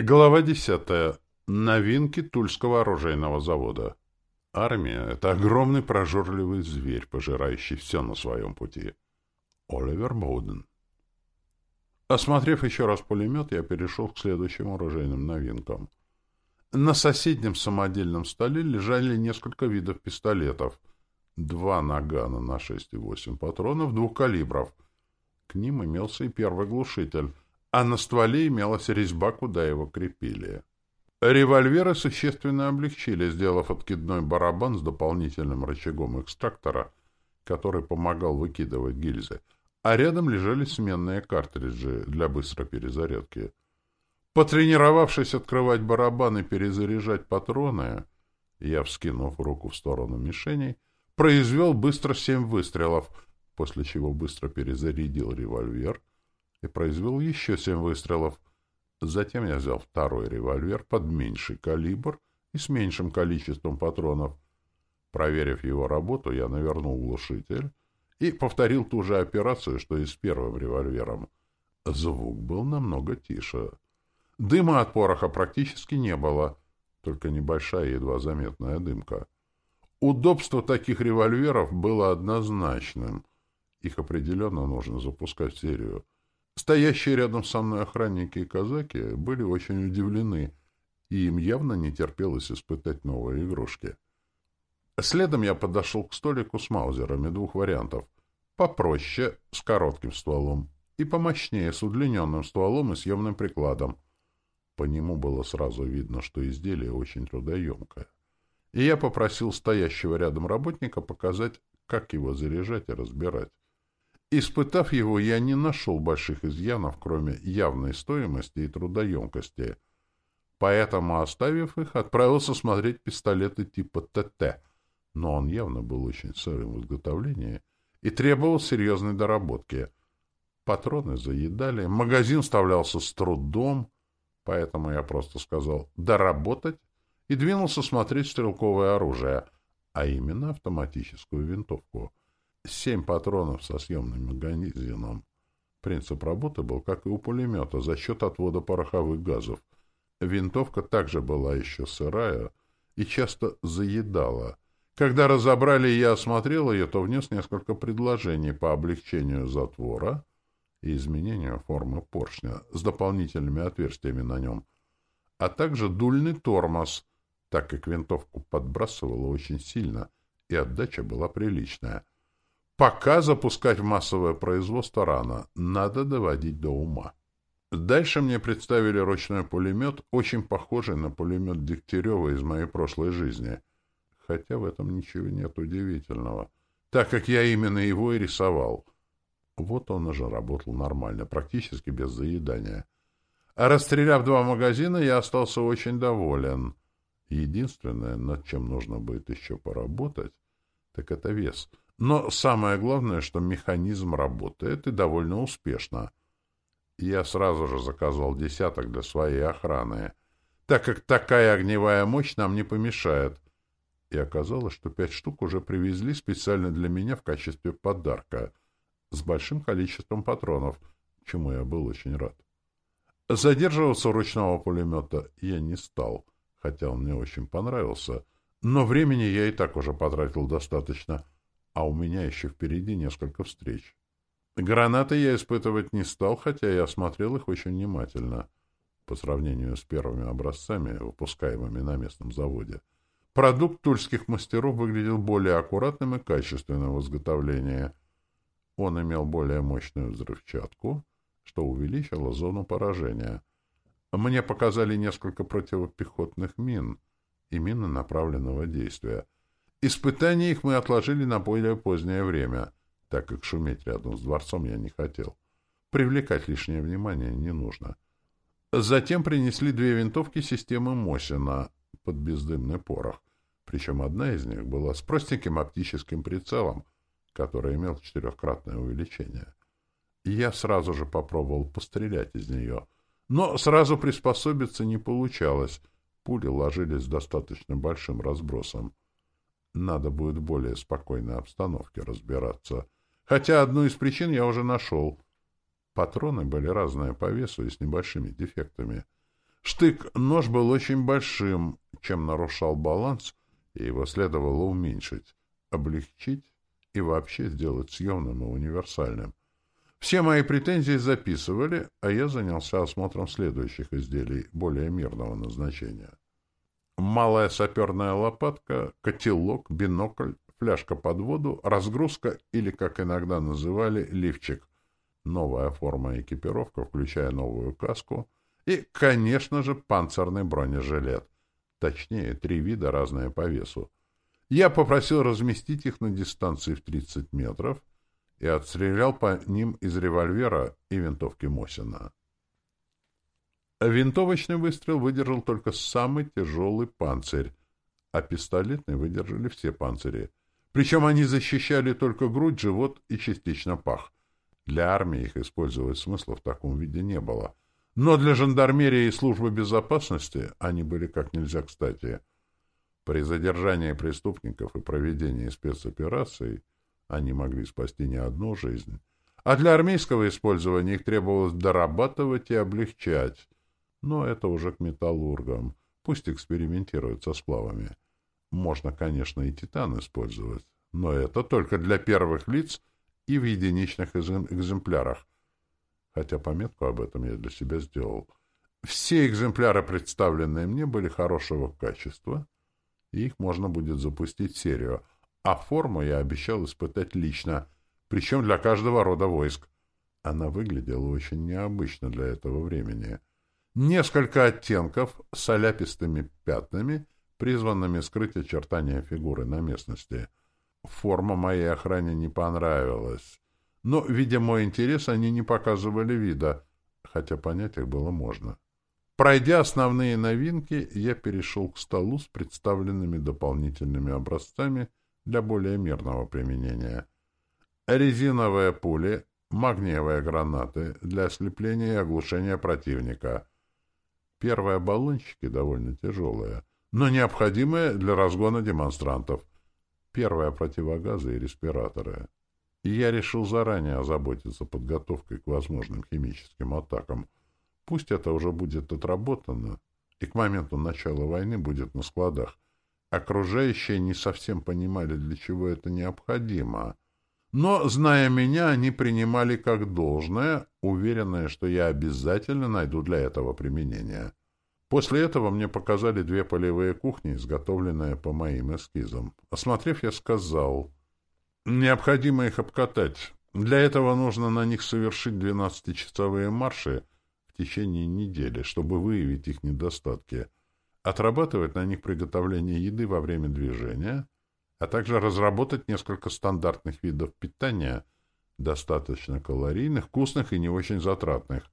Глава десятая. Новинки Тульского оружейного завода. Армия — это огромный прожорливый зверь, пожирающий все на своем пути. Оливер Боуден. Осмотрев еще раз пулемет, я перешел к следующим оружейным новинкам. На соседнем самодельном столе лежали несколько видов пистолетов. Два нагана на 6,8 патронов двух калибров. К ним имелся и первый глушитель — а на стволе имелась резьба, куда его крепили. Револьверы существенно облегчили, сделав откидной барабан с дополнительным рычагом экстрактора, который помогал выкидывать гильзы, а рядом лежали сменные картриджи для быстрой перезарядки. Потренировавшись открывать барабан и перезаряжать патроны, я, вскинув руку в сторону мишеней, произвел быстро семь выстрелов, после чего быстро перезарядил револьвер и произвел еще семь выстрелов. Затем я взял второй револьвер под меньший калибр и с меньшим количеством патронов. Проверив его работу, я навернул глушитель и повторил ту же операцию, что и с первым револьвером. Звук был намного тише. Дыма от пороха практически не было, только небольшая едва заметная дымка. Удобство таких револьверов было однозначным. Их определенно нужно запускать в серию. Стоящие рядом со мной охранники и казаки были очень удивлены, и им явно не терпелось испытать новые игрушки. Следом я подошел к столику с маузерами двух вариантов. Попроще, с коротким стволом, и помощнее, с удлиненным стволом и съемным прикладом. По нему было сразу видно, что изделие очень трудоемкое. И я попросил стоящего рядом работника показать, как его заряжать и разбирать. Испытав его, я не нашел больших изъянов, кроме явной стоимости и трудоемкости. Поэтому, оставив их, отправился смотреть пистолеты типа ТТ, но он явно был очень сырым в изготовлении и требовал серьезной доработки. Патроны заедали, магазин вставлялся с трудом, поэтому я просто сказал «доработать» и двинулся смотреть стрелковое оружие, а именно автоматическую винтовку — Семь патронов со съемным магазином. Принцип работы был, как и у пулемета, за счет отвода пороховых газов. Винтовка также была еще сырая и часто заедала. Когда разобрали и я осмотрел ее, то внес несколько предложений по облегчению затвора и изменению формы поршня с дополнительными отверстиями на нем, а также дульный тормоз, так как винтовку подбрасывало очень сильно, и отдача была приличная — Пока запускать в массовое производство рано, надо доводить до ума. Дальше мне представили ручной пулемет, очень похожий на пулемет Дегтярева из моей прошлой жизни. Хотя в этом ничего нет удивительного, так как я именно его и рисовал. Вот он уже работал нормально, практически без заедания. А расстреляв два магазина, я остался очень доволен. Единственное, над чем нужно будет еще поработать, так это вес — но самое главное, что механизм работает и довольно успешно. Я сразу же заказал десяток для своей охраны, так как такая огневая мощь нам не помешает. И оказалось, что пять штук уже привезли специально для меня в качестве подарка с большим количеством патронов, чему я был очень рад. Задерживаться у ручного пулемета я не стал, хотя он мне очень понравился, но времени я и так уже потратил достаточно — а у меня еще впереди несколько встреч. Гранаты я испытывать не стал, хотя я осмотрел их очень внимательно по сравнению с первыми образцами, выпускаемыми на местном заводе. Продукт тульских мастеров выглядел более аккуратным и качественным в изготовлении. Он имел более мощную взрывчатку, что увеличило зону поражения. Мне показали несколько противопехотных мин и мины направленного действия — Испытания их мы отложили на более позднее время, так как шуметь рядом с дворцом я не хотел. Привлекать лишнее внимание не нужно. Затем принесли две винтовки системы Мосина под бездымный порох, причем одна из них была с простеньким оптическим прицелом, который имел четырехкратное увеличение. Я сразу же попробовал пострелять из нее, но сразу приспособиться не получалось. Пули ложились с достаточно большим разбросом. Надо будет в более спокойной обстановке разбираться. Хотя одну из причин я уже нашел. Патроны были разные по весу и с небольшими дефектами. Штык-нож был очень большим, чем нарушал баланс, и его следовало уменьшить, облегчить и вообще сделать съемным и универсальным. Все мои претензии записывали, а я занялся осмотром следующих изделий более мирного назначения. Малая саперная лопатка, котелок, бинокль, фляжка под воду, разгрузка или, как иногда называли, лифчик. Новая форма экипировка, включая новую каску. И, конечно же, панцирный бронежилет. Точнее, три вида, разные по весу. Я попросил разместить их на дистанции в 30 метров и отстрелял по ним из револьвера и винтовки Мосина. Винтовочный выстрел выдержал только самый тяжелый панцирь, а пистолетный выдержали все панцири. Причем они защищали только грудь, живот и частично пах. Для армии их использовать смысла в таком виде не было. Но для жандармерии и службы безопасности они были как нельзя кстати. При задержании преступников и проведении спецопераций они могли спасти не одну жизнь, а для армейского использования их требовалось дорабатывать и облегчать. Но это уже к металлургам. Пусть экспериментируют со сплавами. Можно, конечно, и титан использовать, но это только для первых лиц и в единичных экземплярах. Хотя пометку об этом я для себя сделал. Все экземпляры, представленные мне, были хорошего качества — и их можно будет запустить в серию. А форму я обещал испытать лично, причем для каждого рода войск. Она выглядела очень необычно для этого времени. Несколько оттенков с оляпистыми пятнами, призванными скрыть очертания фигуры на местности. Форма моей охране не понравилась. Но, видя мой интерес, они не показывали вида, хотя понять их было можно. Пройдя основные новинки, я перешел к столу с представленными дополнительными образцами для более мирного применения. Резиновые пули, магниевые гранаты для ослепления и оглушения противника. Первые баллончики довольно тяжелые, но необходимые для разгона демонстрантов. Первые противогазы и респираторы. И я решил заранее озаботиться подготовкой к возможным химическим атакам — Пусть это уже будет отработано, и к моменту начала войны будет на складах. Окружающие не совсем понимали, для чего это необходимо. Но, зная меня, они принимали как должное, уверенные, что я обязательно найду для этого применение. После этого мне показали две полевые кухни, изготовленные по моим эскизам. Осмотрев, я сказал, необходимо их обкатать. Для этого нужно на них совершить 12-часовые марши течение недели, чтобы выявить их недостатки, отрабатывать на них приготовление еды во время движения, а также разработать несколько стандартных видов питания, достаточно калорийных, вкусных и не очень затратных.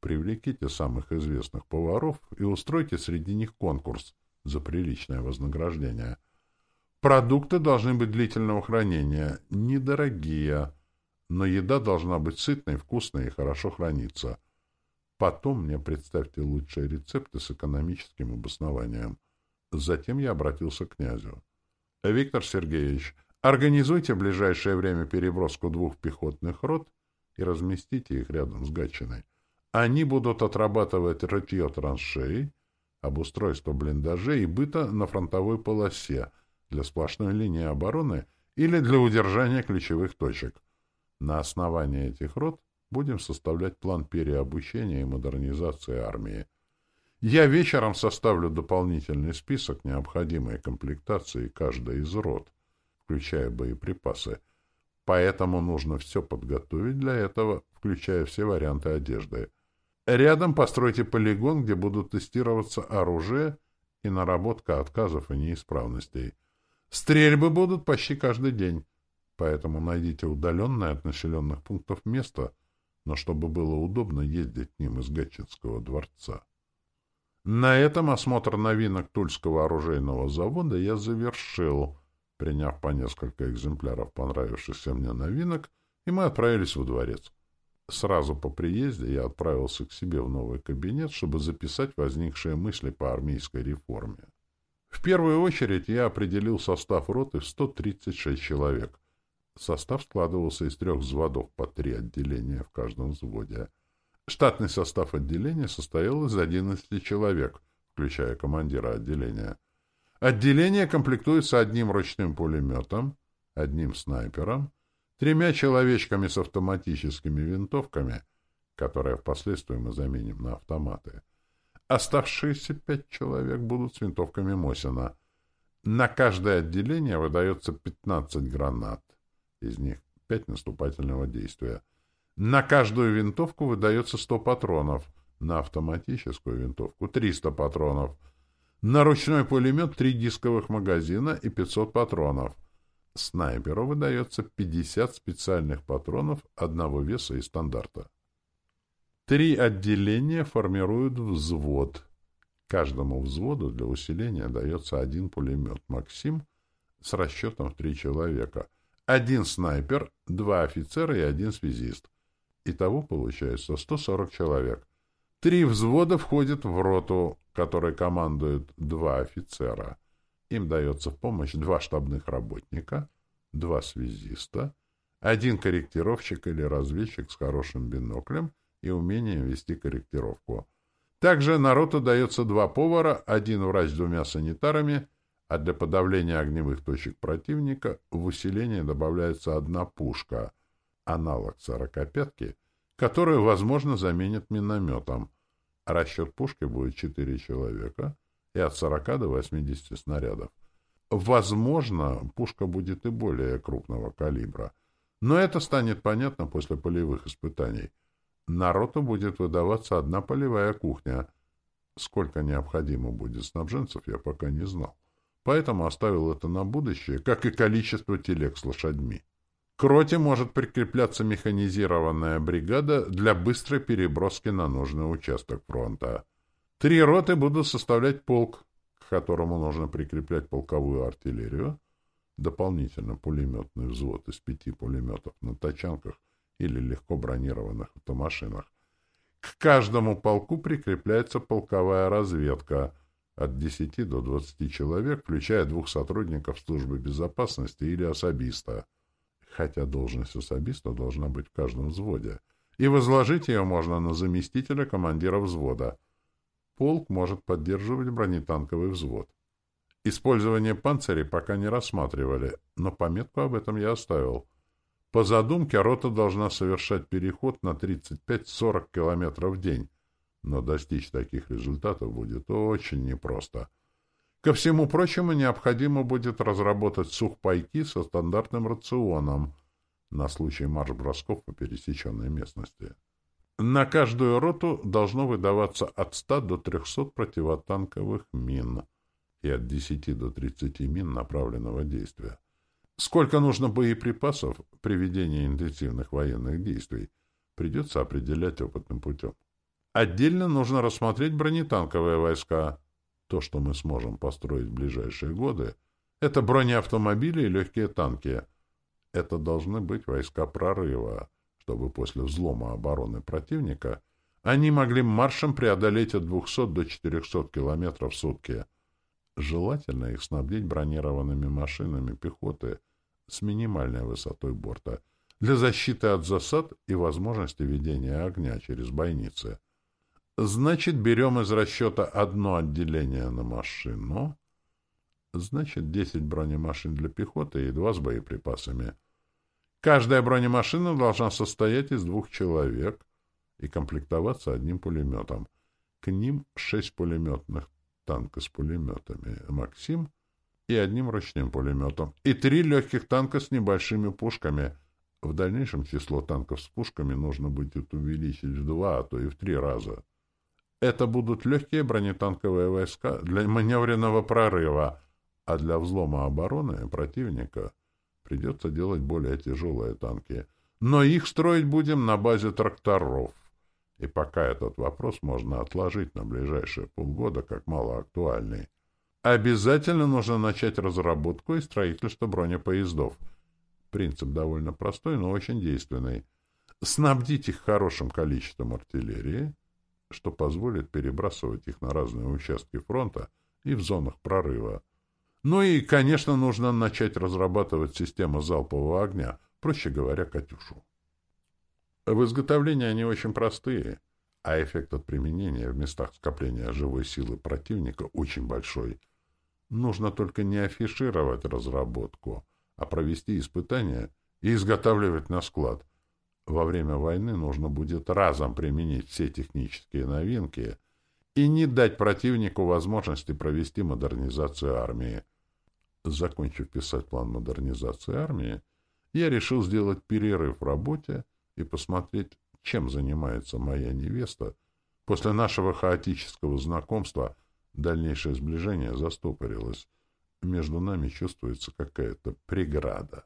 Привлеките самых известных поваров и устройте среди них конкурс за приличное вознаграждение. Продукты должны быть длительного хранения, недорогие, но еда должна быть сытной, вкусной и хорошо храниться. Потом мне представьте лучшие рецепты с экономическим обоснованием. Затем я обратился к князю. — Виктор Сергеевич, организуйте в ближайшее время переброску двух пехотных рот и разместите их рядом с Гатчиной. Они будут отрабатывать рытье траншеи, обустройство блиндажей и быта на фронтовой полосе для сплошной линии обороны или для удержания ключевых точек. На основании этих рот Будем составлять план переобучения и модернизации армии. Я вечером составлю дополнительный список необходимой комплектации каждой из рот, включая боеприпасы. Поэтому нужно все подготовить для этого, включая все варианты одежды. Рядом постройте полигон, где будут тестироваться оружие и наработка отказов и неисправностей. Стрельбы будут почти каждый день, поэтому найдите удаленное от населенных пунктов место — но чтобы было удобно ездить к ним из Гатчинского дворца. На этом осмотр новинок Тульского оружейного завода я завершил, приняв по несколько экземпляров понравившихся мне новинок, и мы отправились во дворец. Сразу по приезде я отправился к себе в новый кабинет, чтобы записать возникшие мысли по армейской реформе. В первую очередь я определил состав роты в 136 человек. Состав складывался из трех взводов по три отделения в каждом взводе. Штатный состав отделения состоял из 11 человек, включая командира отделения. Отделение комплектуется одним ручным пулеметом, одним снайпером, тремя человечками с автоматическими винтовками, которые впоследствии мы заменим на автоматы. Оставшиеся пять человек будут с винтовками Мосина. На каждое отделение выдается 15 гранат, из них 5 наступательного действия. На каждую винтовку выдается 100 патронов, на автоматическую винтовку 300 патронов, на ручной пулемет 3 дисковых магазина и 500 патронов. Снайперу выдается 50 специальных патронов одного веса и стандарта. Три отделения формируют взвод. Каждому взводу для усиления дается один пулемет «Максим» с расчетом в три человека, один снайпер, два офицера и один связист. Итого получается 140 человек. Три взвода входят в роту, которой командуют два офицера. Им дается в помощь два штабных работника, два связиста, один корректировщик или разведчик с хорошим биноклем и умением вести корректировку. Также на роту дается два повара, один врач с двумя санитарами, а для подавления огневых точек противника в усиление добавляется одна пушка — аналог сорокопятки, которую, возможно, заменят минометом. Расчет пушки будет 4 человека и от 40 до 80 снарядов. Возможно, пушка будет и более крупного калибра, но это станет понятно после полевых испытаний. Народу будет выдаваться одна полевая кухня. Сколько необходимо будет снабженцев, я пока не знал. Поэтому оставил это на будущее, как и количество телег с лошадьми. К роте может прикрепляться механизированная бригада для быстрой переброски на нужный участок фронта. Три роты будут составлять полк, к которому нужно прикреплять полковую артиллерию, дополнительно пулеметный взвод из пяти пулеметов на тачанках или легко бронированных автомашинах. К каждому полку прикрепляется полковая разведка от 10 до 20 человек, включая двух сотрудников службы безопасности или особиста хотя должность особиста должна быть в каждом взводе, и возложить ее можно на заместителя командира взвода. Полк может поддерживать бронетанковый взвод. Использование панцирей пока не рассматривали, но пометку об этом я оставил. По задумке, рота должна совершать переход на 35-40 км в день, но достичь таких результатов будет очень непросто — Ко всему прочему, необходимо будет разработать сухпайки со стандартным рационом на случай марш-бросков по пересеченной местности. На каждую роту должно выдаваться от 100 до 300 противотанковых мин и от 10 до 30 мин направленного действия. Сколько нужно боеприпасов при ведении интенсивных военных действий, придется определять опытным путем. Отдельно нужно рассмотреть бронетанковые войска – то, что мы сможем построить в ближайшие годы, это бронеавтомобили и легкие танки. Это должны быть войска прорыва, чтобы после взлома обороны противника они могли маршем преодолеть от 200 до 400 километров в сутки. Желательно их снабдить бронированными машинами пехоты с минимальной высотой борта для защиты от засад и возможности ведения огня через бойницы. Значит, берем из расчета одно отделение на машину. Значит, 10 бронемашин для пехоты и два с боеприпасами. Каждая бронемашина должна состоять из двух человек и комплектоваться одним пулеметом. К ним шесть пулеметных танка с пулеметами «Максим» и одним ручным пулеметом, и три легких танка с небольшими пушками. В дальнейшем число танков с пушками нужно будет увеличить в два, а то и в три раза. Это будут легкие бронетанковые войска для маневренного прорыва, а для взлома обороны противника придется делать более тяжелые танки. Но их строить будем на базе тракторов. И пока этот вопрос можно отложить на ближайшие полгода как малоактуальный. Обязательно нужно начать разработку и строительство бронепоездов. Принцип довольно простой, но очень действенный. Снабдить их хорошим количеством артиллерии, что позволит перебрасывать их на разные участки фронта и в зонах прорыва. Ну и, конечно, нужно начать разрабатывать систему залпового огня, проще говоря, «Катюшу». В изготовлении они очень простые. а эффект от применения в местах скопления живой силы противника очень большой. Нужно только не афишировать разработку, а провести испытания и изготавливать на склад. Во время войны нужно будет разом применить все технические новинки и не дать противнику возможности провести модернизацию армии. Закончив писать план модернизации армии, я решил сделать перерыв в работе и посмотреть, чем занимается моя невеста. После нашего хаотического знакомства дальнейшее сближение застопорилось. Между нами чувствуется какая-то преграда.